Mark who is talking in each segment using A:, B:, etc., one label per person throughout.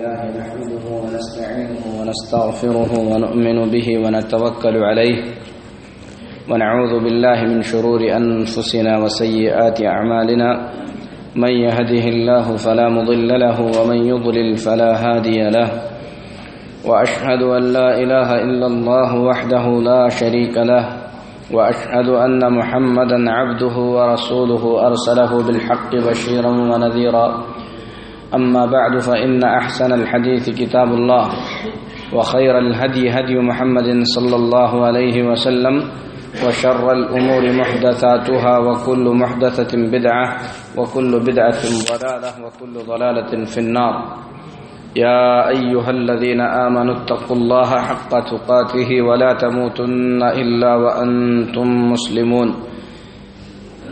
A: لله نحمده ونستعينه ونستغفره ونؤمن به ونتوكل عليه ونعوذ بالله من شرور أنفسنا وسيئات أعمالنا من يهده الله فلا مضل له ومن يضلل فلا هادي له وأشهد أن لا إله إلا الله وحده لا شريك له وأشهد أن محمدا عبده ورسوله أرسله بالحق بشيرا ونذيرا أما بعد فإن أحسن الحديث كتاب الله وخير الهدي هدي محمد صلى الله عليه وسلم وشر الأمور محدثاتها وكل محدثة بدعة وكل بدعة ضلالة وكل ضلالة في النار. يا أيها الذين آمنوا اتقوا الله حق تقاته ولا تموتن إلا وأنتم مسلمون.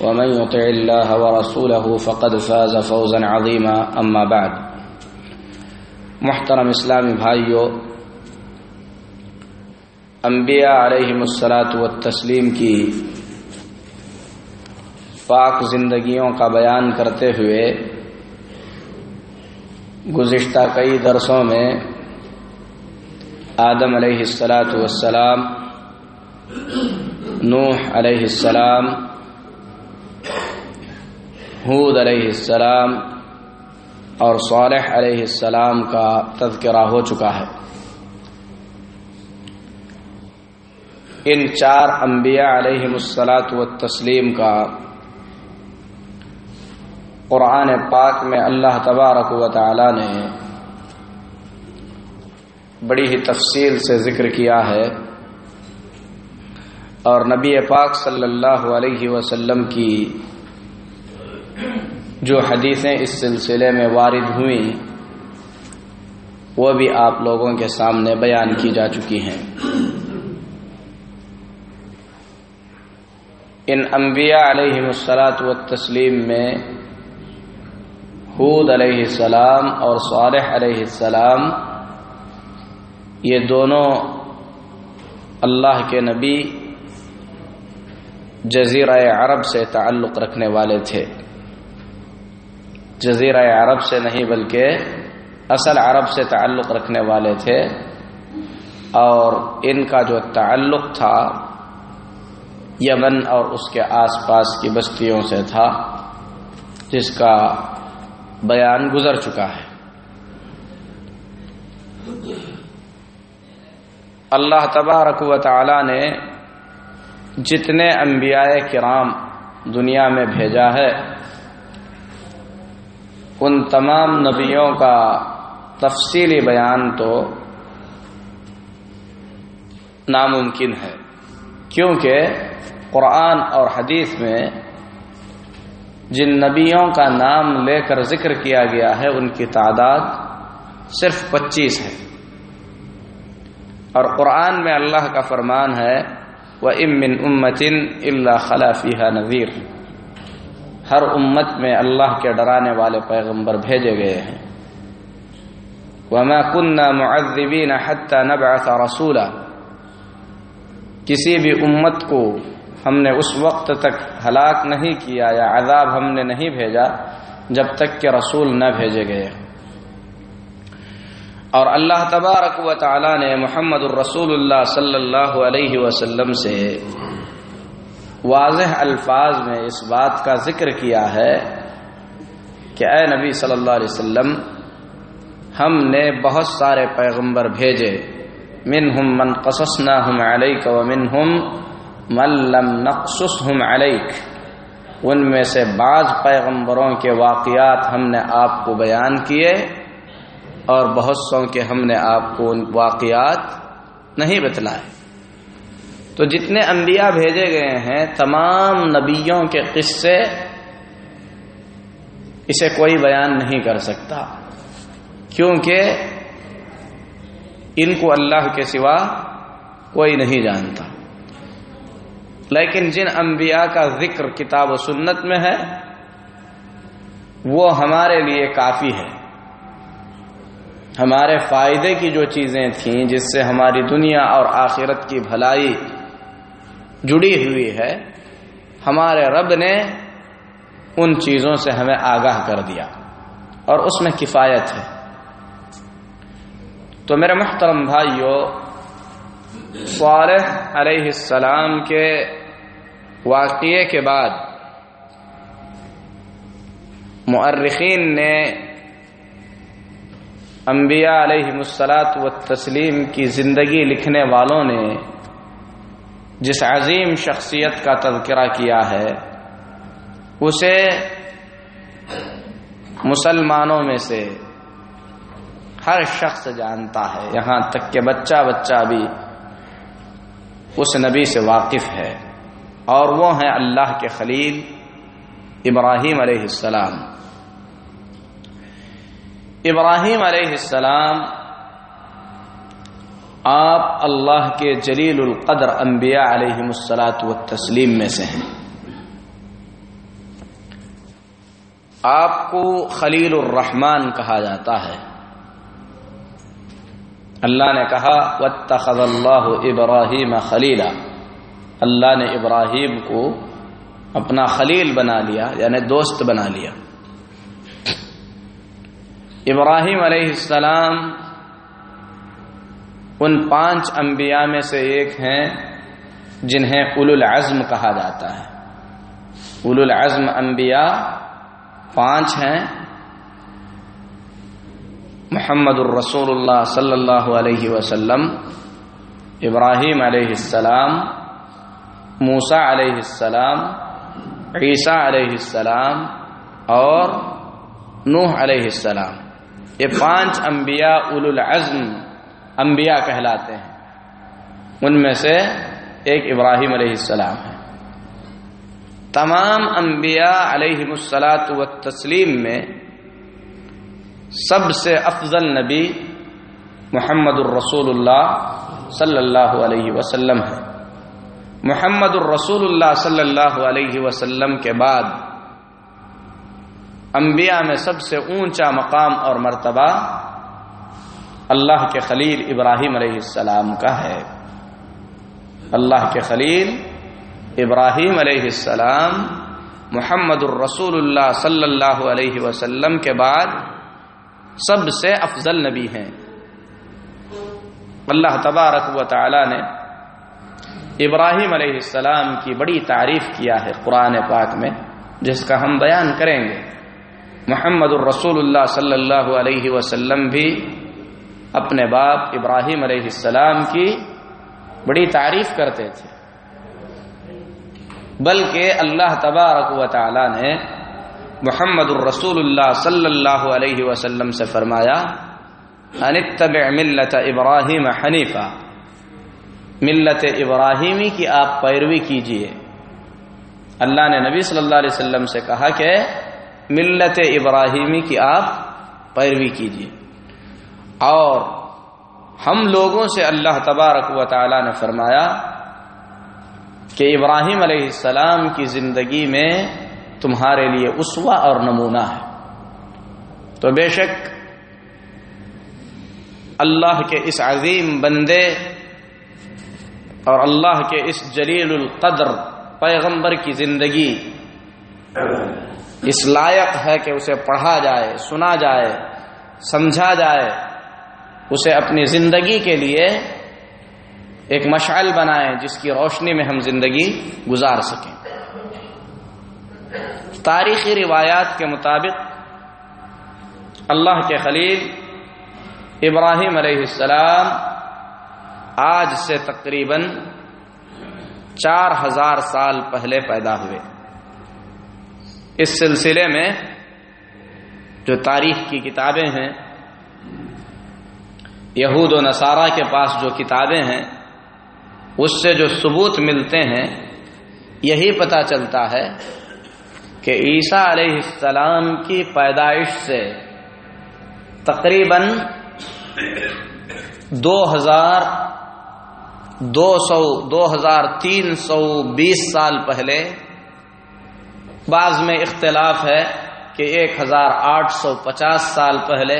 A: ومن يطع الله ورسوله فقد فاز فوزا عظيما اما بعد. محترم اسلامی بھائیوں انبیاء علیہ السلاۃ والتسلیم کی پاک زندگیوں کا بیان کرتے ہوئے گزشتہ کئی درسوں میں آدم علیہ السلاۃ والسلام نوح علیہ السلام حود علیہ السلام اور صالح علیہ السلام کا تذکرہ ہو چکا ہے۔ ان چار انبیاء علیہ السلاۃ و تسلیم کا قرآن پاک میں اللہ تبارک و تعالی نے بڑی ہی تفصیل سے ذکر کیا ہے۔ اور نبی پاک صلی اللہ علیہ وسلم کی جو حدیثیں اس سلسلے میں وارد ہوئیں، وہ بھی آپ لوگوں کے سامنے بیان کی جا چکی ہیں۔ ان انبیاء علیہ السلاۃ و تسلیم میں حود علیہ السلام اور صالح علیہ السلام، یہ دونوں اللہ کے نبی جزیرہ عرب سے تعلق رکھنے والے تھے۔ جزیرہ عرب سے نہیں بلکہ اصل عرب سے تعلق رکھنے والے تھے۔ اور ان کا جو تعلق تھا یمن اور اس کے آس پاس کی بستیوں سے تھا، جس کا بیان گزر چکا ہے۔ اللہ تبارک و تعالی نے جتنے انبیاء کرام دنیا میں بھیجا ہے، ان تمام نبیوں کا تفصیلی بیان تو ناممکن ہے۔ کیونکہ قرآن اور حدیث میں جن نبیوں کا نام لے کر ذکر کیا گیا ہے، ان کی تعداد صرف پچیس ہے۔ اور قرآن میں اللہ کا فرمان ہے وہ امن امتن اللہ خلافیہ نذیر ہر امت میں اللہ کے ڈرانے والے پیغمبر بھیجے گئے ہیں۔ وما كنا معذبین حتى نبعث رسولا۔ کسی بھی امت کو ہم نے اس وقت تک ہلاک نہیں کیا یا عذاب ہم نے نہیں بھیجا جب تک کہ رسول نہ بھیجے گئے۔ اور اللہ تبارک و تعالی نے محمد الرسول اللہ صلی اللہ علیہ وسلم سے واضح الفاظ میں اس بات کا ذکر کیا ہے کہ اے نبی صلی اللہ علیہ وسلم، ہم نے بہت سارے پیغمبر بھیجے من ہم من قصص نہ ہم علیک و من ہم ملم نقصص ہم علیک۔ ان میں سے بعض پیغمبروں کے واقعات ہم نے آپ کو بیان کیے۔ اور بہت سو کے ہم نے آپ کو واقعات نہیں بتلائے۔ تو جتنے انبیاء بھیجے گئے ہیں، تمام نبیوں کے قصے اسے کوئی بیان نہیں کر سکتا۔ کیونکہ ان کو اللہ کے سوا کوئی نہیں جانتا۔ لیکن جن انبیاء کا ذکر کتاب و سنت میں ہے، وہ ہمارے لیے کافی ہے۔ ہمارے فائدے کی جو چیزیں تھیں، جس سے ہماری دنیا اور آخرت کی بھلائی جڑی ہوئی ہے، ہمارے رب نے ان چیزوں سے ہمیں آگاہ کر دیا اور اس میں کفایت ہے۔ تو میرے محترم بھائیوں صالح علیہ السلام کے واقعے کے بعد مؤرخین نے انبیاء علیہ مسلاط و تسلیم کی زندگی لکھنے والوں نے جس عظیم شخصیت کا تذکرہ کیا ہے، اسے مسلمانوں میں سے ہر شخص جانتا ہے۔ یہاں تک کہ بچہ بچہ بھی اس نبی سے واقف ہے اور وہ ہیں اللہ کے خلیل ابراہیم علیہ السلام۔ ابراہیم علیہ السلام، آپ اللہ کے جلیل القدر انبیاء علیہ السلاط و تسلیم میں سے ہیں۔ آپ کو خلیل الرحمان کہا جاتا ہے۔ اللہ نے کہا، واتخذ اللہ ابراہیم خلیلا اللہ نے ابراہیم کو اپنا خلیل بنا لیا یعنی دوست بنا لیا۔ ابراہیم علیہ السلام ان پانچ انبیاء میں سے ایک ہیں جنہیں اول العزم کہا جاتا ہے۔ اول العزم انبیاء پانچ ہیں۔ محمد الرسول اللہ صلی اللہ علیہ وسلم، ابراہیم علیہ السلام موسا علیہ السلام، عیسیٰ علیہ السلام اور نوح علیہ السلام۔ یہ پانچ انبیاء اول العزم انبیاء کہلاتے ہیں۔ ان میں سے ایک ابراہیم علیہ السلام ہے۔ تمام انبیاء علیہ مسلاط و تسلیم میں سب سے افضل نبی محمد الرسول اللہ صلی اللہ علیہ وسلم ہے۔ محمد الرسول اللہ صلی اللہ علیہ وسلم کے بعد انبیاء میں سب سے اونچا مقام اور مرتبہ اللہ کے خلیل ابراہیم علیہ السلام کا ہے۔ اللہ کے خلیل ابراہیم علیہ السلام محمد الرسول اللہ صلی اللہ علیہ وسلم کے بعد سب سے افضل نبی ہیں۔ اللہ تبارک و تعالی نے ابراہیم علیہ السلام کی بڑی تعریف کیا ہے قرآن پاک میں، جس کا ہم بیان کریں گے۔ محمد الرسول اللہ صلی اللہ علیہ وسلم بھی اپنے باپ ابراہیم علیہ السلام کی بڑی تعریف کرتے تھے۔ بلکہ اللہ تبارک و تعالی نے محمد الرسول اللہ صلی اللہ علیہ وسلم سے فرمایا انتبع ملت ابراہیم حنیفہ ملت ابراہیمی کی آپ پیروی کیجیے۔ اللہ نے نبی صلی اللہ علیہ وسلم سے کہا کہ ملت ابراہیمی کی آپ پیروی کیجیے۔ اور ہم لوگوں سے اللہ تبارک و تعالی نے فرمایا کہ ابراہیم علیہ السلام کی زندگی میں تمہارے لیے اسوا اور نمونہ ہے۔ تو بے شک اللہ کے اس عظیم بندے اور اللہ کے اس جلیل القدر پیغمبر کی زندگی اس لائق ہے کہ اسے پڑھا جائے، سنا جائے، سمجھا جائے، اسے اپنی زندگی کے لیے ایک مشعل بنائیں جس کی روشنی میں ہم زندگی گزار سکیں۔ تاریخی روایات کے مطابق اللہ کے خلیل ابراہیم علیہ السلام آج سے تقریباً چار ہزار سال پہلے پیدا ہوئے۔ اس سلسلے میں جو تاریخ کی کتابیں ہیں، یہود و نصارہ کے پاس جو کتابیں ہیں، اس سے جو ثبوت ملتے ہیں، یہی پتہ چلتا ہے کہ عیسیٰ علیہ السلام کی پیدائش سے تقریباً دو ہزار دو سو، دو ہزار تین سو بیس سال پہلے بعض میں اختلاف ہے کہ ایک ہزار آٹھ سو پچاس سال پہلے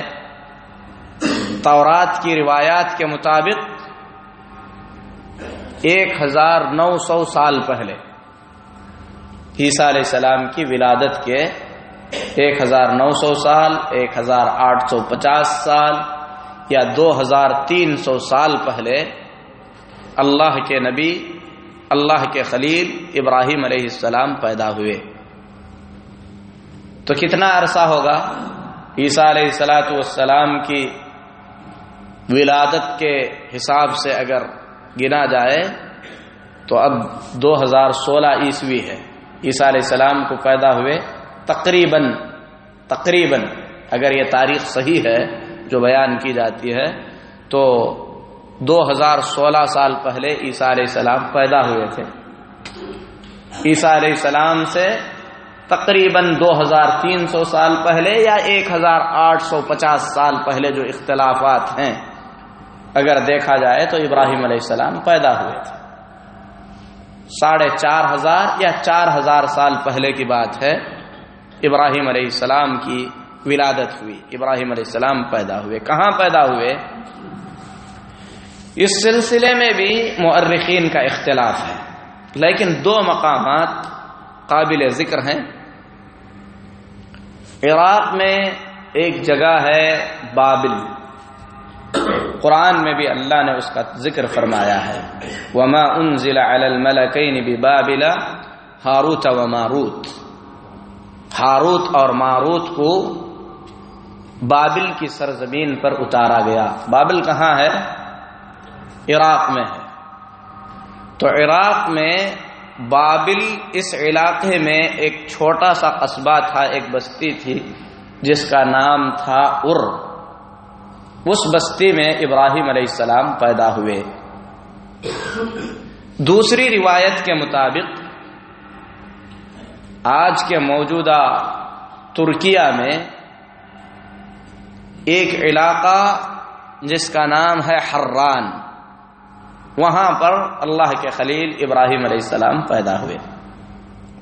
A: تورات کی روایات کے مطابق ایک ہزار نو سو سال پہلے عیسیٰ علیہ السلام کی ولادت کے ایک ہزار نو سو سال، ایک ہزار آٹھ سو پچاس سال یا دو ہزار تین سو سال پہلے اللہ کے نبی، اللہ کے خلیل ابراہیم علیہ السلام پیدا ہوئے۔ تو کتنا عرصہ ہوگا عیسیٰ علیہ السلاۃ والسلام کی ولادت کے حساب سے اگر گنا جائے تو اب دو ہزار سولہ عیسوی ہے۔ عیسیٰ علیہ السلام کو پیدا ہوئے تقریباً تقریباً اگر یہ تاریخ صحیح ہے جو بیان کی جاتی ہے تو دو ہزار سولہ سال پہلے عیسیٰ علیہ السلام پیدا ہوئے تھے۔ عیسیٰ علیہ السلام سے تقریباً دو ہزار تین سو سال پہلے یا ایک ہزار آٹھ سو پچاس سال پہلے جو اختلافات ہیں۔ اگر دیکھا جائے تو ابراہیم علیہ السلام پیدا ہوئے تھے۔ ساڑھے چار ہزار یا چار ہزار سال پہلے کی بات ہے۔ ابراہیم علیہ السلام کی ولادت ہوئی۔ ابراہیم علیہ السلام پیدا ہوئے۔ کہاں پیدا ہوئے؟ اس سلسلے میں بھی مؤرخین کا اختلاف ہے۔ لیکن دو مقامات قابل ذکر ہیں۔ عراق میں ایک جگہ ہے بابل۔ قرآن میں بھی اللہ نے اس کا ذکر فرمایا ہے۔ وما انزل علی الملکین ببابل ہاروت و ماروت ہاروت اور ماروت کو بابل کی سرزمین پر اتارا گیا۔ بابل کہاں ہے؟ عراق میں ہے۔ تو عراق میں بابل اس علاقے میں ایک چھوٹا سا قصبہ تھا، ایک بستی تھی، جس کا نام تھا ار۔ اس بستی میں ابراہیم علیہ السلام پیدا ہوئے۔ دوسری روایت کے مطابق، آج کے موجودہ ترکیا میں ایک علاقہ جس کا نام ہے حران۔ وہاں پر اللہ کے خلیل ابراہیم علیہ السلام پیدا ہوئے۔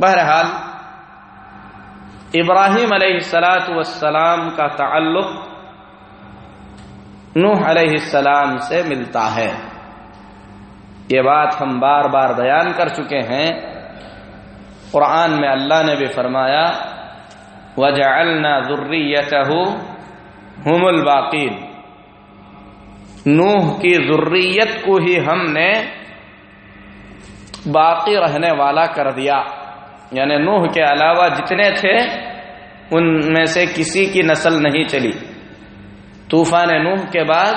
A: بہرحال، ابراہیم علیہ السلاۃ والسلام کا تعلق نوح علیہ السلام سے ملتا ہے۔ یہ بات ہم بار بار بیان کر چکے ہیں۔ قرآن میں اللہ نے بھی فرمایا، وجعلنا ذریته هم الباقین نوح کی ذریت کو ہی ہم نے باقی رہنے والا کر دیا۔ یعنی نوح کے علاوہ جتنے تھے، ان میں سے کسی کی نسل نہیں چلی۔ طوفان نوح کے بعد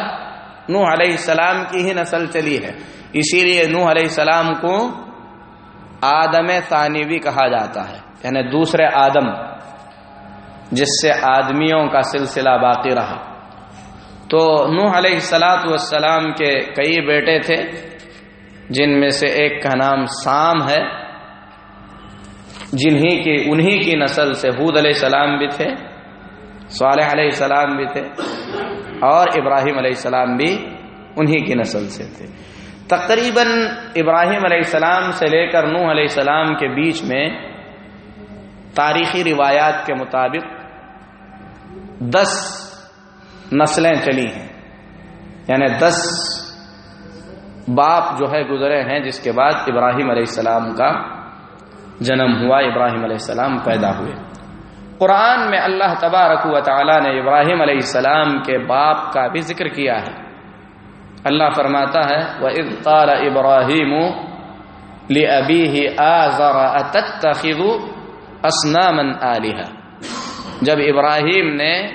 A: نوح علیہ السلام کی ہی نسل چلی ہے۔ اسی لیے نوح علیہ السلام کو آدم ثانی بھی کہا جاتا ہے۔ یعنی دوسرے آدم، جس سے آدمیوں کا سلسلہ باقی رہا۔ تو نوح علیہ السلاۃ والسلام کے کئی بیٹے تھے، جن میں سے ایک کا نام سام ہے۔ جنہی کی، انہی کی نسل سے حود علیہ السلام بھی تھے، صالح علیہ السلام بھی تھے، اور ابراہیم علیہ السلام بھی انہی کی نسل سے تھے۔ تقریباً ابراہیم علیہ السلام سے لے کر نوح علیہ السلام کے بیچ میں تاریخی روایات کے مطابق دس نسلیں چلی ہیں۔ یعنی دس باپ جو ہے گزرے ہیں جس کے بعد ابراہیم علیہ السلام کا جنم ہوا، ابراہیم علیہ السلام پیدا ہوئے۔ قرآن میں اللہ تبارک و تعالی نے ابراہیم علیہ السلام کے باپ کا بھی ذکر کیا ہے۔ اللہ فرماتا ہے وہ ابطال ابراہیم لی ابی ہی اسنامن علیہ جب ابراہیم نے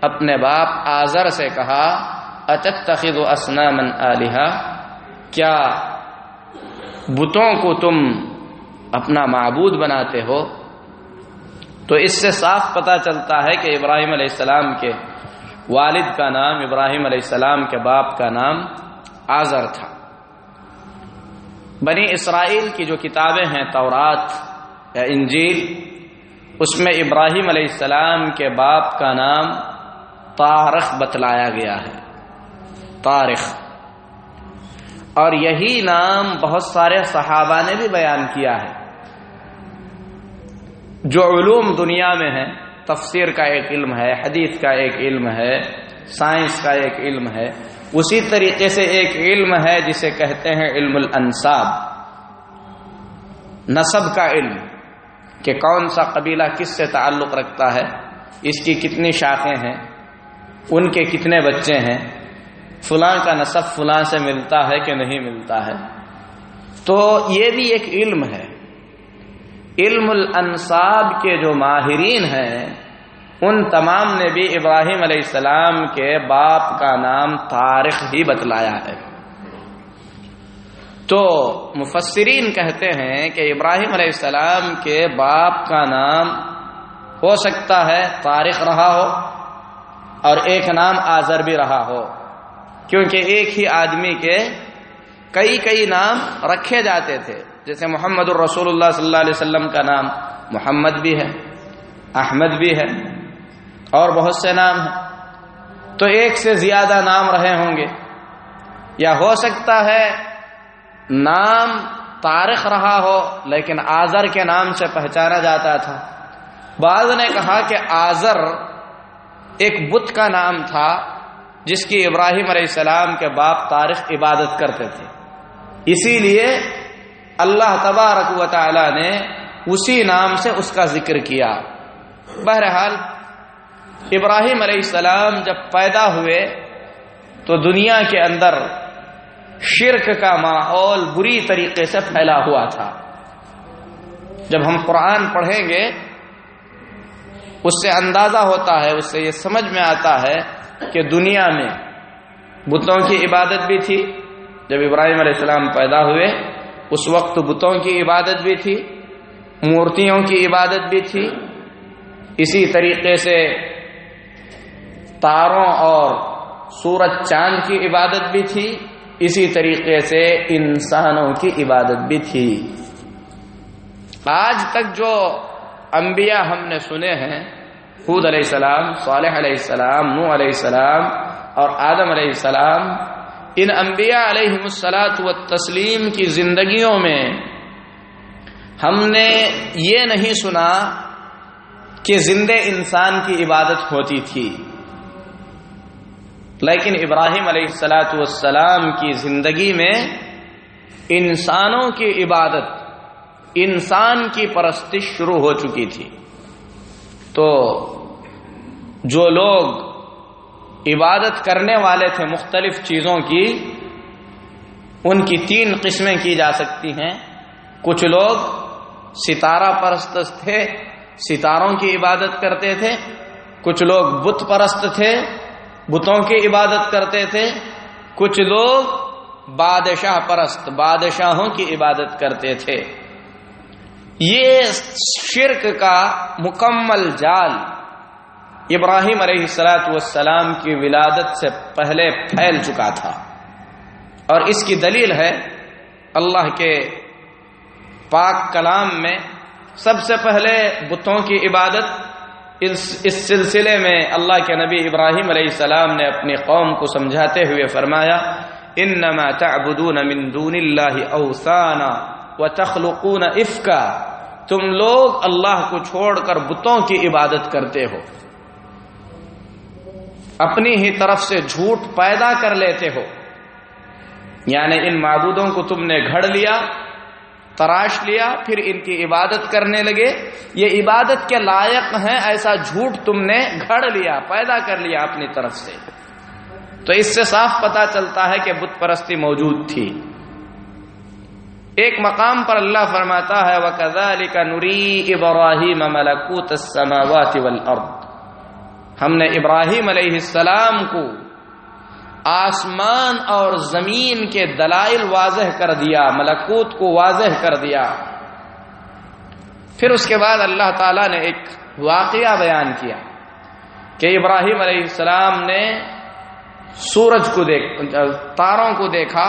A: اپنے باپ آزر سے کہا اتخذ اسنامن علیہ کیا بتوں کو تم اپنا معبود بناتے ہو؟ تو اس سے صاف پتہ چلتا ہے کہ ابراہیم علیہ السلام کے والد کا نام، ابراہیم علیہ السلام کے باپ کا نام آزر تھا۔ بنی اسرائیل کی جو کتابیں ہیں، تورات یا انجیل، اس میں ابراہیم علیہ السلام کے باپ کا نام تارخ بتلایا گیا ہے۔ طارق اور یہی نام بہت سارے صحابہ نے بھی بیان کیا ہے۔ جو علوم دنیا میں ہے تفسیر کا ایک علم ہے، حدیث کا ایک علم ہے، سائنس کا ایک علم ہے۔ اسی طریقے سے ایک علم ہے جسے کہتے ہیں علم الانصاب۔ نصب کا علم کہ کون سا قبیلہ کس سے تعلق رکھتا ہے، اس کی کتنی شاخیں ہیں۔ ان کے کتنے بچے ہیں؟ فلاں کا نصب فلاں سے ملتا ہے کہ نہیں ملتا ہے؟ تو یہ بھی ایک علم ہے۔ علم الانصاب کے جو ماہرین ہیں، ان تمام نے بھی ابراہیم علیہ السلام کے باپ کا نام تاریخ ہی بتلایا ہے۔ تو مفسرین کہتے ہیں کہ ابراہیم علیہ السلام کے باپ کا نام ہو سکتا ہے تاریخ رہا ہو اور ایک نام آزر بھی رہا ہو۔ کیونکہ ایک ہی آدمی کے کئی کئی نام رکھے جاتے تھے۔ جیسے محمد الرسول اللہ صلی اللہ علیہ وسلم کا نام محمد بھی ہے، احمد بھی ہے، اور بہت سے نام ہیں۔ تو ایک سے زیادہ نام رہے ہوں گے۔ یا ہو سکتا ہے نام تاریخ رہا ہو، لیکن آزر کے نام سے پہچانا جاتا تھا۔ بعض نے کہا کہ آزر ایک بت کا نام تھا جس کی ابراہیم علیہ السلام کے باپ تاریخ عبادت کرتے تھے۔ اسی لیے اللہ تبارک و تعالی نے اسی نام سے اس کا ذکر کیا۔ بہرحال، ابراہیم علیہ السلام جب پیدا ہوئے تو دنیا کے اندر شرک کا ماحول بری طریقے سے پھیلا ہوا تھا۔ جب ہم قرآن پڑھیں گے اس سے اندازہ ہوتا ہے، اس سے یہ سمجھ میں آتا ہے کہ دنیا میں بتوں کی عبادت بھی تھی۔ جب ابراہیم علیہ السلام پیدا ہوئے، اس وقت بتوں کی عبادت بھی تھی، مورتیوں کی عبادت بھی تھی۔ اسی طریقے سے تاروں اور سورج چاند کی عبادت بھی تھی۔ اسی طریقے سے انسانوں کی عبادت بھی تھی۔ آج تک جو انبیاء ہم نے سنے ہیں خود علیہ السلام، صالح علیہ السلام نو علیہ السلام اور آدم علیہ السلام، ان انبیاء علیہ السلاط و تسلیم کی زندگیوں میں ہم نے یہ نہیں سنا کہ زندہ انسان کی عبادت ہوتی تھی۔ لیکن ابراہیم علیہ السلاۃ والسلام کی زندگی میں انسانوں کی عبادت انسان کی پرستش شروع ہو چکی تھی۔ تو جو لوگ عبادت کرنے والے تھے مختلف چیزوں کی، ان کی تین قسمیں کی جا سکتی ہیں۔ کچھ لوگ ستارہ پرست تھے، ستاروں کی عبادت کرتے تھے۔ کچھ لوگ بت پرست تھے، بتوں کی عبادت کرتے تھے۔ کچھ لوگ بادشاہ پرست، بادشاہوں کی عبادت کرتے تھے۔ یہ شرک کا مکمل جال ابراہیم علیہ السلاۃ والسلام کی ولادت سے پہلے پھیل چکا تھا۔ اور اس کی دلیل ہے اللہ کے پاک کلام میں سب سے پہلے بتوں کی عبادت۔ اس اس سلسلے میں اللہ کے نبی ابراہیم علیہ السلام نے اپنی قوم کو سمجھاتے ہوئے فرمایا، انما تعبدون من دون اللہ اوثانا وتخلقون افکا تم لوگ اللہ کو چھوڑ کر بتوں کی عبادت کرتے ہو۔ اپنی ہی طرف سے جھوٹ پیدا کر لیتے ہو۔ یعنی ان معبودوں کو تم نے گھڑ لیا، تراش لیا، پھر ان کی عبادت کرنے لگے۔ یہ عبادت کے لائق ہیں، ایسا جھوٹ تم نے گھڑ لیا، پیدا کر لیا اپنی طرف سے۔ تو اس سے صاف پتا چلتا ہے کہ بت پرستی موجود تھی۔ ایک مقام پر اللہ فرماتا ہے وہ کزال کا نوری ابراہیم ملکوت ہم نے ابراہیم علیہ السلام کو آسمان اور زمین کے دلائل واضح کر دیا، ملکوت کو واضح کر دیا۔ پھر اس کے بعد اللہ تعالی نے ایک واقعہ بیان کیا کہ ابراہیم علیہ السلام نے سورج کو دیکھ، تاروں کو دیکھا،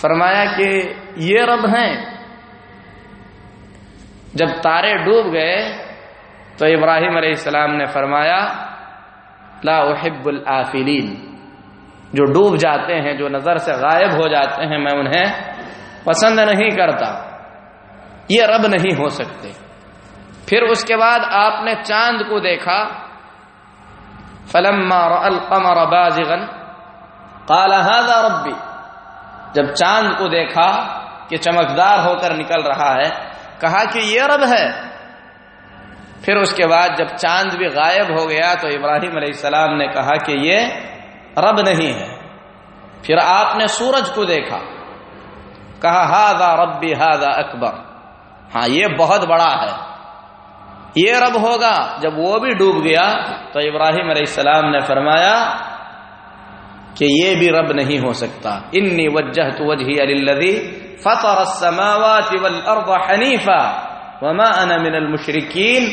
A: فرمایا کہ یہ رب ہیں۔ جب تارے ڈوب گئے تو ابراہیم علیہ السلام نے فرمایا، لا احب الافلین جو ڈوب جاتے ہیں، جو نظر سے غائب ہو جاتے ہیں، میں انہیں پسند نہیں کرتا۔ یہ رب نہیں ہو سکتے۔ پھر اس کے بعد آپ نے چاند کو دیکھا۔ فلم القمر بازغا، قال، هذا ربی جب چاند کو دیکھا کہ چمکدار ہو کر نکل رہا ہے، کہا کہ یہ رب ہے۔ پھر اس کے بعد جب چاند بھی غائب ہو گیا تو ابراہیم علیہ السلام نے کہا کہ یہ رب نہیں ہے۔ پھر آپ نے سورج کو دیکھا۔ کہا ہاضا ربی ہاضا اکبر۔ ہاں یہ بہت بڑا ہے۔ یہ رب ہوگا۔ جب وہ بھی ڈوب گیا تو ابراہیم علیہ السلام نے فرمایا کہ یہ بھی رب نہیں ہو سکتا۔ انی وجہ تو وجہ علی فطر السماوات والارض حنیفا وما انا من المشرکین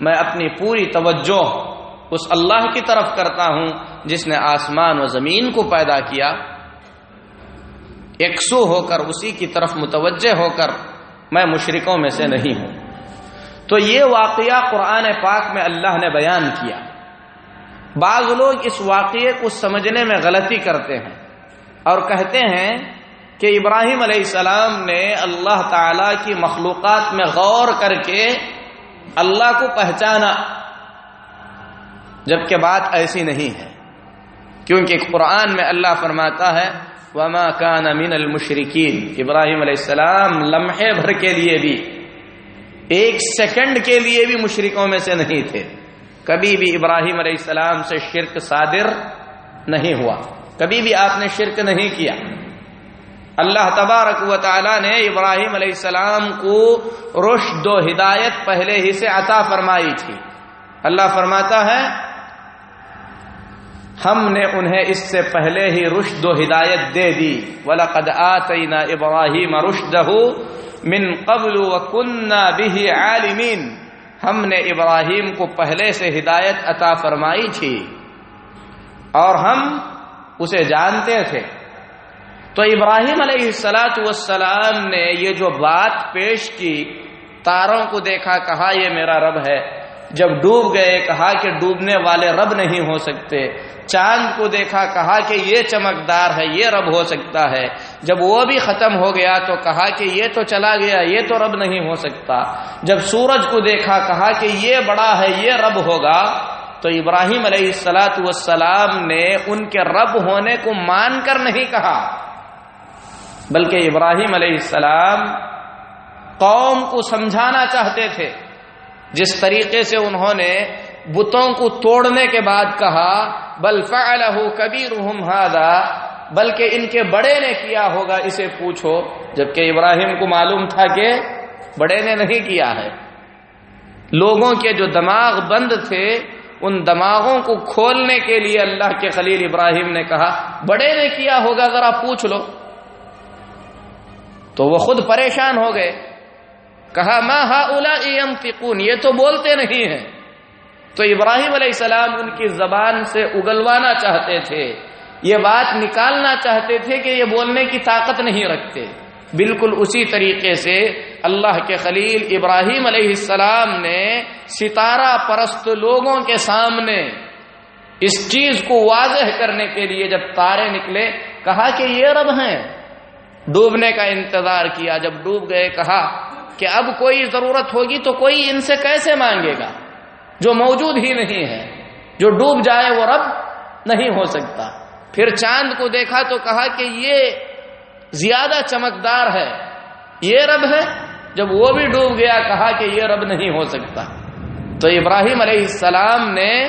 A: میں اپنی پوری توجہ اس اللہ کی طرف کرتا ہوں، جس نے آسمان و زمین کو پیدا کیا۔ یکسو ہو کر اسی کی طرف متوجہ ہو کر میں مشرکوں میں سے نہیں ہوں۔ تو یہ واقعہ قرآن پاک میں اللہ نے بیان کیا۔ بعض لوگ اس واقعے کو سمجھنے میں غلطی کرتے ہیں اور کہتے ہیں کہ ابراہیم علیہ السلام نے اللہ تعالی کی مخلوقات میں غور کر کے اللہ کو پہچانا، جبکہ بات ایسی نہیں ہے۔ کیونکہ قرآن میں اللہ فرماتا ہے، وما کان من المشرقین ابراہیم علیہ السلام لمحے بھر کے لیے بھی، ایک سیکنڈ کے لیے بھی مشرقوں میں سے نہیں تھے۔ کبھی بھی ابراہیم علیہ السلام سے شرک صادر نہیں ہوا۔ کبھی بھی آپ نے شرک نہیں کیا۔ اللہ تبارک و تعالی نے ابراہیم علیہ السلام کو رشد و ہدایت پہلے ہی سے عطا فرمائی تھی۔ اللہ فرماتا ہے، ہم نے انہیں اس سے پہلے ہی رشد و ہدایت دے دی۔ وَلَقَدْ آتَيْنَا إِبْرَاهِيمَ رُشْدَهُ مِن قَبْلُ وَكُنَّا بِهِ عَالِمِينَ۔ ہم نے ابراہیم کو پہلے سے ہدایت عطا فرمائی تھی اور ہم اسے جانتے تھے۔ تو ابراہیم علیہ السلاۃ والسلام نے یہ جو بات پیش کی، تاروں کو دیکھا، کہا، یہ میرا رب ہے۔ جب ڈوب گئے، کہا کہ ڈوبنے والے رب نہیں ہو سکتے۔ چاند کو دیکھا، کہا کہ یہ چمکدار ہے، یہ رب ہو سکتا ہے۔ جب وہ بھی ختم ہو گیا تو کہا کہ یہ تو چلا گیا، یہ تو رب نہیں ہو سکتا۔ جب سورج کو دیکھا، کہا کہ یہ بڑا ہے، یہ رب ہوگا، تو ابراہیم علیہ السلاۃ والسلام نے ان کے رب ہونے کو مان کر نہیں کہا۔ بلکہ ابراہیم علیہ السلام قوم کو سمجھانا چاہتے تھے۔ جس طریقے سے انہوں نے بتوں کو توڑنے کے بعد کہا، بل فعلہ کبیرہم ہذا، بلکہ ان کے بڑے نے کیا ہوگا اسے پوچھو، جبکہ ابراہیم کو معلوم تھا کہ بڑے نے نہیں کیا ہے۔ لوگوں کے جو دماغ بند تھے، ان دماغوں کو کھولنے کے لیے اللہ کے خلیل ابراہیم نے کہا، بڑے نے کیا ہوگا، ذرا پوچھ لو۔ تو وہ خود پریشان ہو گئے۔ کہا، ما ہا اولا یہ تو بولتے نہیں ہیں۔ تو ابراہیم علیہ السلام ان کی زبان سے اگلوانا چاہتے تھے۔ یہ بات نکالنا چاہتے تھے کہ یہ بولنے کی طاقت نہیں رکھتے۔ بالکل اسی طریقے سے اللہ کے خلیل ابراہیم علیہ السلام نے ستارہ پرست لوگوں کے سامنے اس چیز کو واضح کرنے کے لیے جب تارے نکلے، کہا کہ یہ رب ہیں۔ ڈوبنے کا انتظار کیا۔ جب ڈوب گئے، کہا کہ اب کوئی ضرورت ہوگی تو کوئی ان سے کیسے مانگے گا؟ جو موجود ہی نہیں ہے، جو ڈوب جائے وہ رب نہیں ہو سکتا۔ پھر چاند کو دیکھا تو کہا کہ یہ زیادہ چمکدار ہے۔ یہ رب ہے؟ جب وہ بھی ڈوب گیا، کہا کہ یہ رب نہیں ہو سکتا۔ تو ابراہیم علیہ السلام نے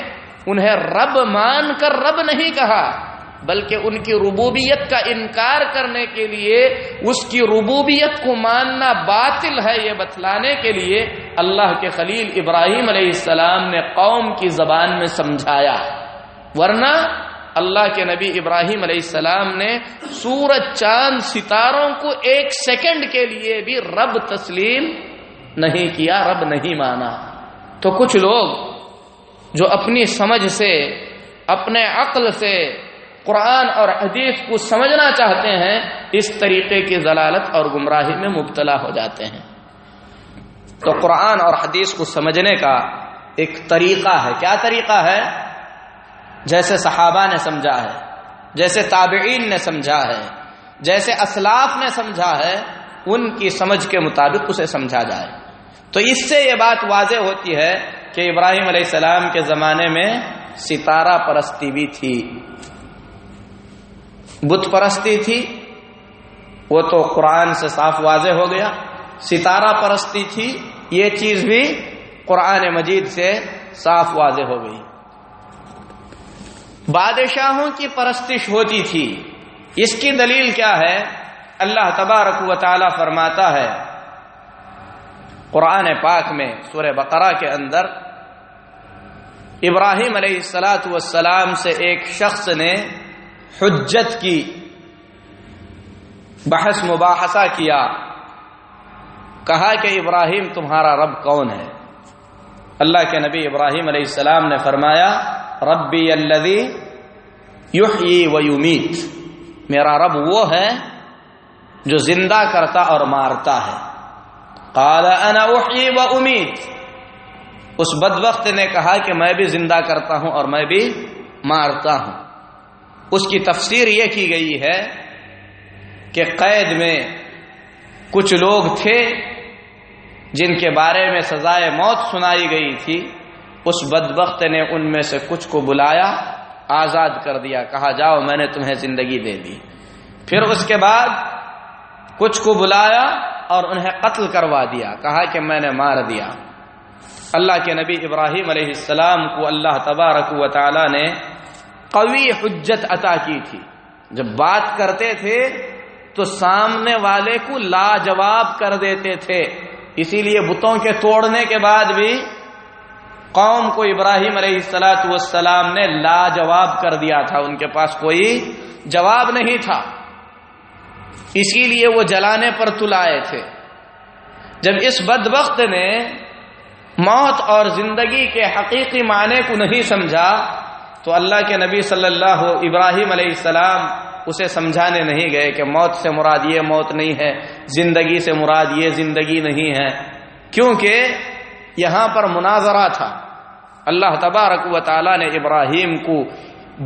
A: انہیں رب مان کر رب نہیں کہا۔ بلکہ ان کی ربوبیت کا انکار کرنے کے لیے، اس کی ربوبیت کو ماننا باطل ہے یہ بتلانے کے لیے اللہ کے خلیل ابراہیم علیہ السلام نے قوم کی زبان میں سمجھایا۔ ورنہ اللہ کے نبی ابراہیم علیہ السلام نے سورج، چاند، ستاروں کو ایک سیکنڈ کے لیے بھی رب تسلیم نہیں کیا، رب نہیں مانا۔ تو کچھ لوگ جو اپنی سمجھ سے، اپنے عقل سے قرآن اور حدیث کو سمجھنا چاہتے ہیں، اس طریقے کی ضلالت اور گمراہی میں مبتلا ہو جاتے ہیں۔ تو قرآن اور حدیث کو سمجھنے کا ایک طریقہ ہے۔ کیا طریقہ ہے؟ جیسے صحابہ نے سمجھا ہے، جیسے تابعین نے سمجھا ہے، جیسے اسلاف نے سمجھا ہے، ان کی سمجھ کے مطابق اسے سمجھا جائے۔ تو اس سے یہ بات واضح ہوتی ہے کہ ابراہیم علیہ السلام کے زمانے میں ستارہ پرستی بھی تھی۔ بت پرستی تھی، وہ تو قرآن سے صاف واضح ہو گیا۔ ستارہ پرستی تھی، یہ چیز بھی قرآن مجید سے صاف واضح ہو گئی۔ بادشاہوں کی پرستش ہوتی تھی۔ اس کی دلیل کیا ہے؟ اللہ تبارک و تعالی فرماتا ہے، قرآن پاک میں سورہ بقرہ کے اندر ابراہیم علیہ السلاۃ والسلام سے ایک شخص نے حجت کی بحث مباحثہ کیا، کہا کہ ابراہیم تمہارا رب کون ہے؟ اللہ کے نبی ابراہیم علیہ السلام نے فرمایا، ربی الذی یحیی و یمیت، میرا رب وہ ہے جو زندہ کرتا اور مارتا ہے۔ قال انا احیی و امید اس بدبخت نے کہا کہ میں بھی زندہ کرتا ہوں اور میں بھی مارتا ہوں۔ اس کی تفسیر یہ کی گئی ہے کہ قید میں کچھ لوگ تھے جن کے بارے میں سزائے موت سنائی گئی تھی، اس بدبخت نے ان میں سے کچھ کو بلایا، آزاد کر دیا، کہا، جاؤ، میں نے تمہیں زندگی دے دی۔ پھر اس کے بعد کچھ کو بلایا اور انہیں قتل کروا دیا، کہا کہ میں نے مار دیا۔ اللہ کے نبی ابراہیم علیہ السلام کو اللہ تبارک و تعالی نے قوی حجت عطا کی تھی۔ جب بات کرتے تھے تو سامنے والے کو لاجواب کر دیتے تھے۔ اسی لیے بتوں کے توڑنے کے بعد بھی قوم کو ابراہیم علیہ السلاۃ والسلام نے لاجواب کر دیا تھا۔ ان کے پاس کوئی جواب نہیں تھا۔ اسی لیے وہ جلانے پر تلائے تھے۔ جب اس بد وقت نے موت اور زندگی کے حقیقی معنی کو نہیں سمجھا تو اللہ کے نبی صلی اللہ ابراہیم علیہ السلام اسے سمجھانے نہیں گئے کہ موت سے مراد یہ موت نہیں ہے، زندگی سے مراد یہ زندگی نہیں ہے۔ کیونکہ یہاں پر مناظرہ تھا۔ اللہ تبارک و تعالی نے ابراہیم کو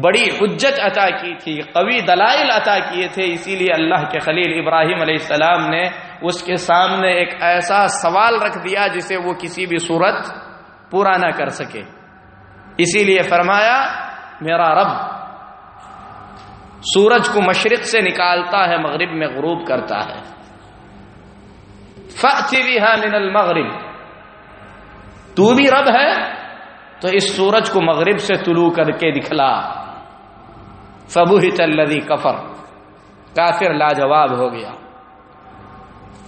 A: بڑی حجت عطا کی تھی، قوی دلائل عطا کیے تھے۔ اسی لیے اللہ کے خلیل ابراہیم علیہ السلام نے اس کے سامنے ایک ایسا سوال رکھ دیا جسے وہ کسی بھی صورت پورا نہ کر سکے۔ اسی لیے فرمایا میرا رب سورج کو مشرق سے نکالتا ہے، مغرب میں غروب کرتا ہے۔ من المغرب۔ تو بھی رب ہے، تو اس سورج کو مغرب سے طلوع کر کے دکھلا۔ فبو ہی کفر۔ کافر لاجواب ہو گیا۔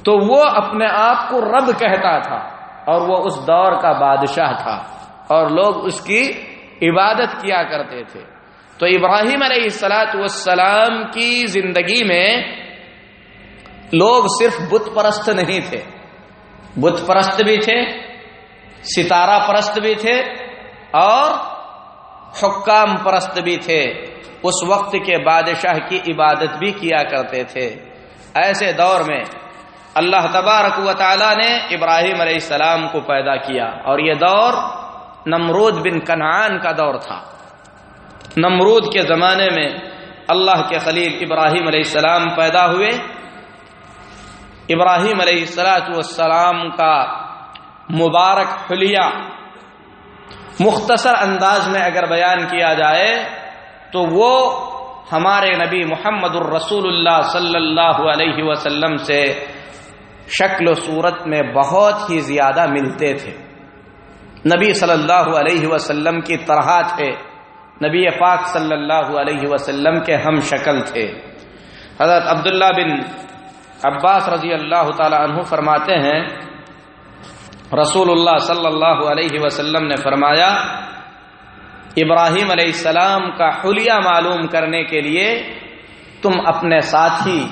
A: تو وہ اپنے آپ کو رب کہتا تھا اور وہ اس دور کا بادشاہ تھا اور لوگ اس کی عبادت کیا کرتے تھے۔ تو ابراہیم علیہ السلاۃ والسلام کی زندگی میں لوگ صرف بت پرست نہیں تھے۔ بت پرست بھی تھے، ستارہ پرست بھی تھے اور حکام پرست بھی تھے۔ اس وقت کے بادشاہ کی عبادت بھی کیا کرتے تھے۔ ایسے دور میں اللہ تبارک و تعالی نے ابراہیم علیہ السلام کو پیدا کیا اور یہ دور نمرود بن کنعان کا دور تھا۔ نمرود کے زمانے میں اللہ کے خلیل ابراہیم علیہ السلام پیدا ہوئے۔ ابراہیم علیہ السلاۃ والسلام کا مبارک حلیہ مختصر انداز میں اگر بیان کیا جائے تو وہ ہمارے نبی محمد الرسول اللہ صلی اللہ علیہ وسلم سے شکل و صورت میں بہت ہی زیادہ ملتے تھے۔ نبی صلی اللہ علیہ وسلم کی طرح تھے۔ نبی پاک صلی اللہ علیہ وسلم کے ہم شکل تھے۔ حضرت عبداللہ بن عباس رضی اللہ تعالی عنہ فرماتے ہیں رسول اللہ صلی اللہ علیہ وسلم نے فرمایا، ابراہیم علیہ السلام کا حلیہ معلوم کرنے کے لیے تم اپنے ساتھی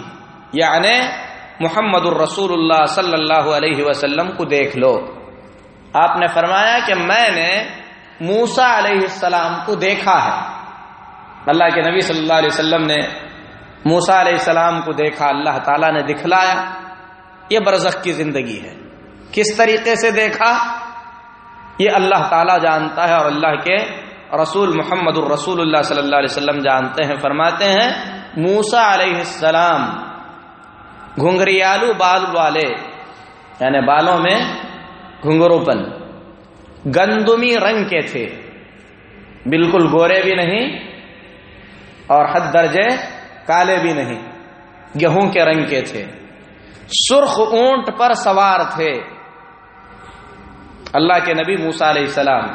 A: یعنی محمد الرسول اللہ صلی اللہ علیہ وسلم کو دیکھ لو۔ آپ نے فرمایا کہ میں نے موسا علیہ السلام کو دیکھا ہے۔ اللہ کے نبی صلی اللہ علیہ وسلم نے موسا علیہ السلام کو دیکھا، اللہ تعالیٰ نے دکھلایا۔ یہ برزخ کی زندگی ہے۔ کس طریقے سے دیکھا؟ یہ اللہ تعالیٰ جانتا ہے اور اللہ کے رسول محمد الرسول اللہ صلی اللہ علیہ وسلم جانتے ہیں۔ فرماتے ہیں موسا علیہ السلام گھنگریالو بال والے یعنی بالوں میں گھنگرو پن گندمی رنگ کے تھے۔ بالکل گورے بھی نہیں اور حد درجے کالے بھی نہیں، گیہوں کے رنگ کے تھے۔ سرخ اونٹ پر سوار تھے۔ اللہ کے نبی موسا علیہ السلام،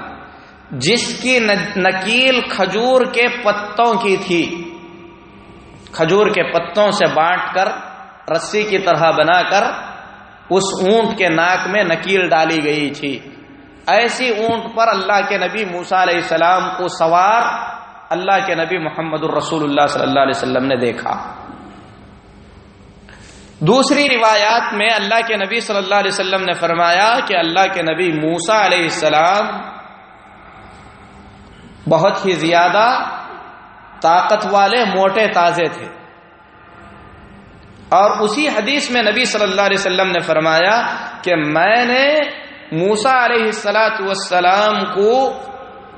A: جس کی نکیل کھجور کے پتوں کی تھی۔ کھجور کے پتوں سے بانٹ کر، رسی کی طرح بنا کر اس اونٹ کے ناک میں نکیل ڈالی گئی تھی۔ ایسی اونٹ پر اللہ کے نبی موسا علیہ السلام کو سوار اللہ کے نبی محمد الرسول اللہ صلی اللہ علیہ وسلم نے دیکھا۔ دوسری روایات میں اللہ کے نبی صلی اللہ علیہ وسلم نے فرمایا کہ اللہ کے نبی موسا علیہ السلام بہت ہی زیادہ طاقت والے، موٹے، تازے تھے۔ اور اسی حدیث میں نبی صلی اللہ علیہ وسلم نے فرمایا کہ میں نے موسا علیہ السلاۃ والسلام کو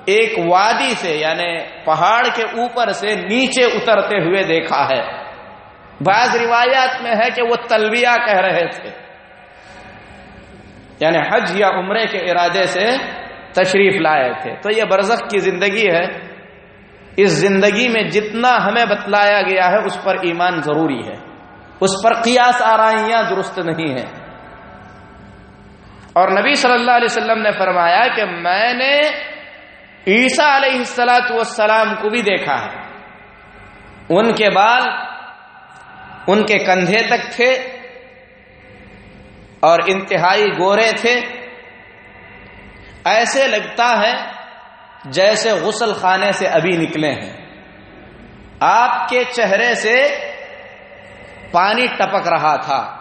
A: ایک وادی سے یعنی پہاڑ کے اوپر سے نیچے اترتے ہوئے دیکھا ہے۔ بعض روایات میں ہے کہ وہ تلبیہ کہہ رہے تھے۔ یعنی حج یا عمرے کے ارادے سے تشریف لائے تھے۔ تو یہ برزخ کی زندگی ہے۔ اس زندگی میں جتنا ہمیں بتلایا گیا ہے، اس پر ایمان ضروری ہے۔ اس پر قیاس آرائیاں درست نہیں ہیں۔ اور نبی صلی اللہ علیہ وسلم نے فرمایا کہ میں نے عیسیٰ علیہ السلاۃ والسلام کو بھی دیکھا ہے۔ ان کے بال ان کے کندھے تک تھے اور انتہائی گورے تھے۔ ایسے لگتا ہے جیسے غسل خانے سے ابھی نکلے ہیں۔ آپ کے چہرے سے پانی ٹپک رہا تھا۔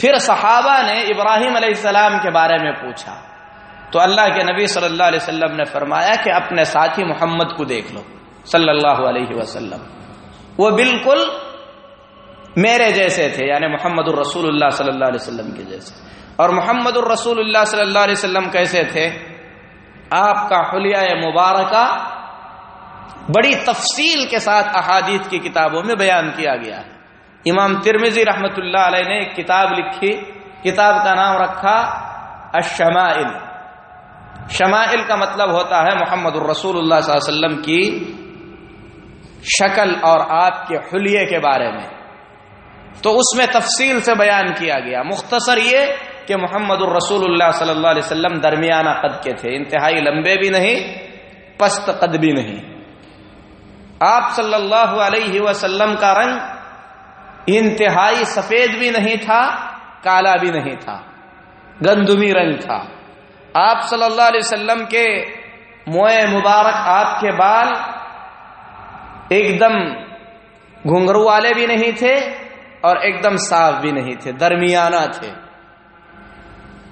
A: پھر صحابہ نے ابراہیم علیہ السلام کے بارے میں پوچھا۔ تو اللہ کے نبی صلی اللہ علیہ وسلم نے فرمایا کہ اپنے ساتھی محمد کو دیکھ لو، صلی اللہ علیہ وسلم۔ وہ بالکل میرے جیسے تھے یعنی محمد الرسول اللہ صلی اللہ علیہ وسلم کے جیسے۔ اور محمد الرسول اللہ صلی اللہ علیہ وسلم کیسے تھے؟ آپ کا حلیہ مبارکہ بڑی تفصیل کے ساتھ احادیث کی کتابوں میں بیان کیا گیا ہے۔ امام ترمزی رحمت اللہ علیہ نے ایک کتاب لکھی، کتاب کا نام رکھا الشمائل۔ شمائل کا مطلب ہوتا ہے محمد الرسول اللہ صلی اللہ علیہ وسلم کی شکل اور آپ کے حلیے کے بارے میں۔ تو اس میں تفصیل سے بیان کیا گیا۔ مختصر یہ کہ محمد الرسول اللہ صلی اللہ علیہ وسلم درمیانہ قد کے تھے، انتہائی لمبے بھی نہیں، پست قد بھی نہیں۔ آپ صلی اللہ علیہ وسلم کا رنگ انتہائی سفید بھی نہیں تھا، کالا بھی نہیں تھا، گندمی رنگ تھا۔ آپ صلی اللہ علیہ وسلم کے موئے مبارک آپ کے بال ایک دم گھنگرو والے بھی نہیں تھے اور ایک دم صاف بھی نہیں تھے، درمیانہ تھے۔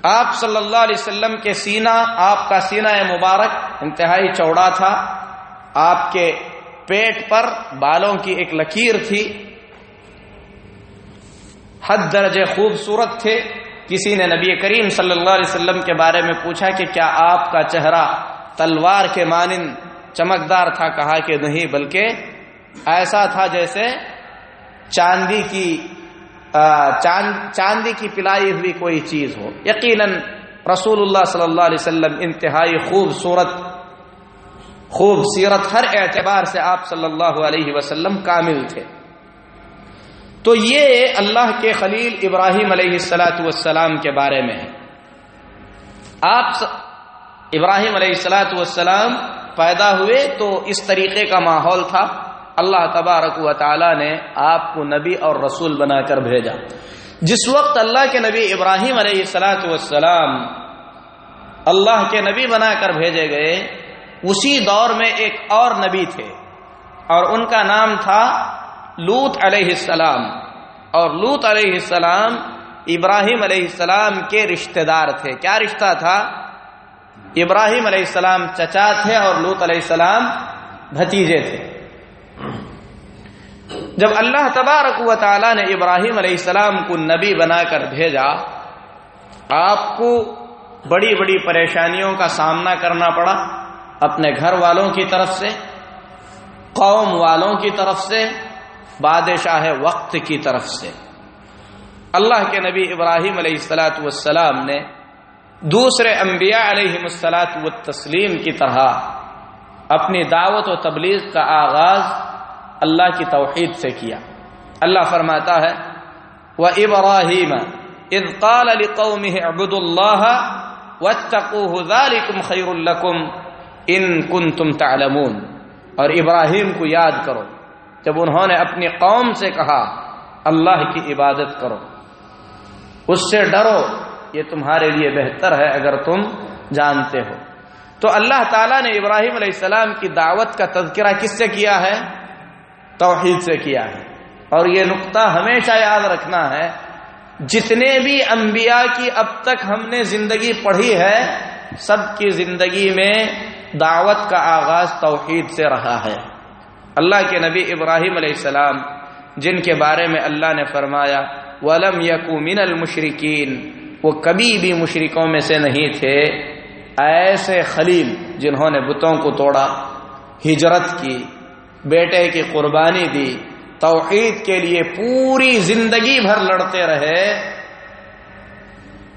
A: آپ صلی اللہ علیہ وسلم کے سینہ، آپ کا سینہ مبارک انتہائی چوڑا تھا، آپ کے پیٹ پر بالوں کی ایک لکیر تھی۔ حد درجے خوبصورت تھے۔ کسی نے نبی کریم صلی اللہ علیہ وسلم کے بارے میں پوچھا کہ کیا آپ کا چہرہ تلوار کے مانند چمکدار تھا؟ کہا کہ نہیں، بلکہ ایسا تھا جیسے چاندی کی چاندی کی پلائی ہوئی کوئی چیز ہو۔ یقیناً رسول اللہ صلی اللہ علیہ وسلم انتہائی خوبصورت خوب سیرت ہر اعتبار سے آپ صلی اللہ علیہ وسلم کامل تھے۔ تو یہ اللہ کے خلیل ابراہیم علیہ السلاۃ والسلام کے بارے میں ہے۔ آپ ابراہیم علیہ السلاۃ والسلام پیدا ہوئے تو اس طریقے کا ماحول تھا۔ اللہ تبارک و تعالی نے آپ کو نبی اور رسول بنا کر بھیجا۔ جس وقت اللہ کے نبی ابراہیم علیہ السلاۃ والسلام اللہ کے نبی بنا کر بھیجے گئے اسی دور میں ایک اور نبی تھے اور ان کا نام تھا لوت علیہ السلام اور لوت علیہ السلام ابراہیم علیہ السلام کے رشتہ دار تھے کیا رشتہ تھا؟ ابراہیم علیہ السلام چچا تھے اور لوت علیہ السلام بھتیجے تھے۔ جب اللہ تبارک و تعالی نے ابراہیم علیہ السلام کو نبی بنا کر بھیجا، آپ کو بڑی بڑی پریشانیوں کا سامنا کرنا پڑا۔ اپنے گھر والوں کی طرف سے، قوم والوں کی طرف سے، بادشاہ وقت کی طرف سے۔ اللہ کے نبی ابراہیم علیہ السلاۃ والسلام نے دوسرے انبیاء علیہ السلاۃ و تسلیم کی طرح اپنی دعوت و تبلیغ کا آغاز اللہ کی توحید سے کیا۔ اللہ فرماتا ہے وہ ابراہیم اذقال ابد اللہ خیر القم ان کن تم تعلمون۔ اور ابراہیم کو یاد کرو۔ جب انہوں نے اپنی قوم سے کہا، اللہ کی عبادت کرو۔ اس سے ڈرو، یہ تمہارے لیے بہتر ہے اگر تم جانتے ہو۔ تو اللہ تعالیٰ نے ابراہیم علیہ السلام کی دعوت کا تذکرہ کس سے کیا ہے؟ توحید سے کیا ہے۔ اور یہ نقطہ ہمیشہ یاد رکھنا ہے، جتنے بھی انبیاء کی اب تک ہم نے زندگی پڑھی ہے، سب کی زندگی میں دعوت کا آغاز توحید سے رہا ہے۔ اللہ کے نبی ابراہیم علیہ السلام، جن کے بارے میں اللہ نے فرمایا، ولم یقو من المشرقین وہ کبھی بھی مشرقوں میں سے نہیں تھے۔ ایسے خلیل جنہوں نے بتوں کو توڑا، ہجرت کی، بیٹے کی قربانی دی، توحید کے لیے پوری زندگی بھر لڑتے رہے۔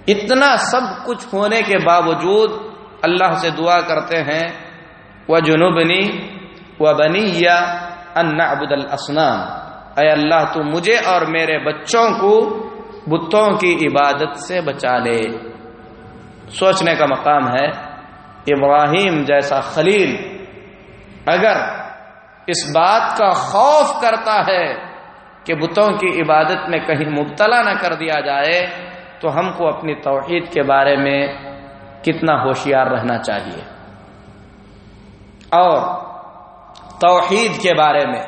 A: اتنا سب کچھ ہونے کے باوجود اللہ سے دعا کرتے ہیں وہ جنوبنی و بنی یا ان ابود اے اللہ، تو مجھے اور میرے بچوں کو بتوں کی عبادت سے بچا لے۔ سوچنے کا مقام ہے، ابراہیم جیسا خلیل اگر اس بات کا خوف کرتا ہے کہ بتوں کی عبادت میں کہیں مبتلا نہ کر دیا جائے، تو ہم کو اپنی توحید کے بارے میں کتنا ہوشیار رہنا چاہیے۔ اور توحید کے بارے میں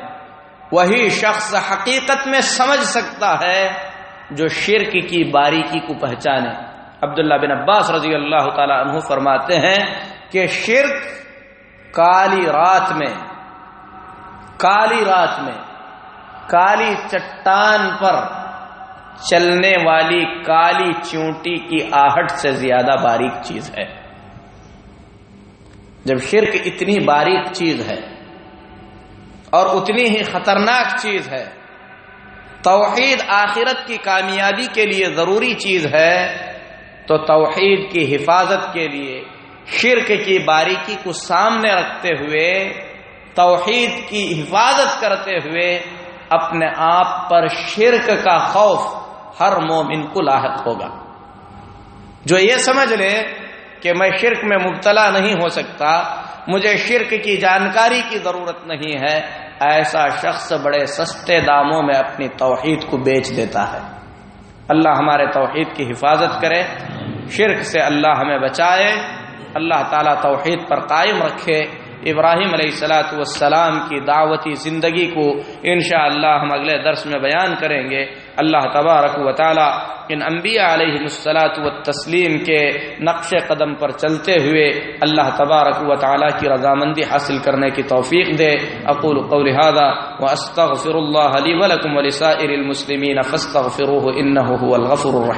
A: وہی شخص حقیقت میں سمجھ سکتا ہے جو شرک کی باریکی کو پہچانے۔ عبداللہ بن عباس رضی اللہ تعالی عنہ فرماتے ہیں کہ شرک کالی رات میں، کالی رات میں، کالی چٹان پر چلنے والی کالی چونٹی کی آہٹ سے زیادہ باریک چیز ہے۔ جب شرک اتنی باریک چیز ہے اور اتنی ہی خطرناک چیز ہے، توحید آخرت کی کامیابی کے لیے ضروری چیز ہے، تو توحید کی حفاظت کے لیے، شرک کی باریکی کو سامنے رکھتے ہوئے، توحید کی حفاظت کرتے ہوئے، اپنے آپ پر شرک کا خوف ہر مومن کو لاحق ہوگا۔ جو یہ سمجھ لے کہ میں شرک میں مبتلا نہیں ہو سکتا، مجھے شرک کی جانکاری کی ضرورت نہیں ہے، ایسا شخص بڑے سستے داموں میں اپنی توحید کو بیچ دیتا ہے۔ اللہ ہمارے توحید کی حفاظت کرے۔ شرک سے اللہ ہمیں بچائے۔ اللہ تعالیٰ توحید پر قائم رکھے۔ ابراہیم علیہ السلاۃ والسلام کی دعوتی زندگی کو انشاءاللہ اللہ ہم اگلے درس میں بیان کریں گے۔ اللہ تبارک و تعالی ان انبیاء علیہ السلاۃ و تسلیم کے نقش قدم پر چلتے ہوئے اللہ تبارک و تعالی کی رضامندی حاصل کرنے کی توفیق دے۔ اقول قول هذا واستغفر الله لي ولكم ولسائر المسلمين فاستغفروه انه هو الغفور الرحيم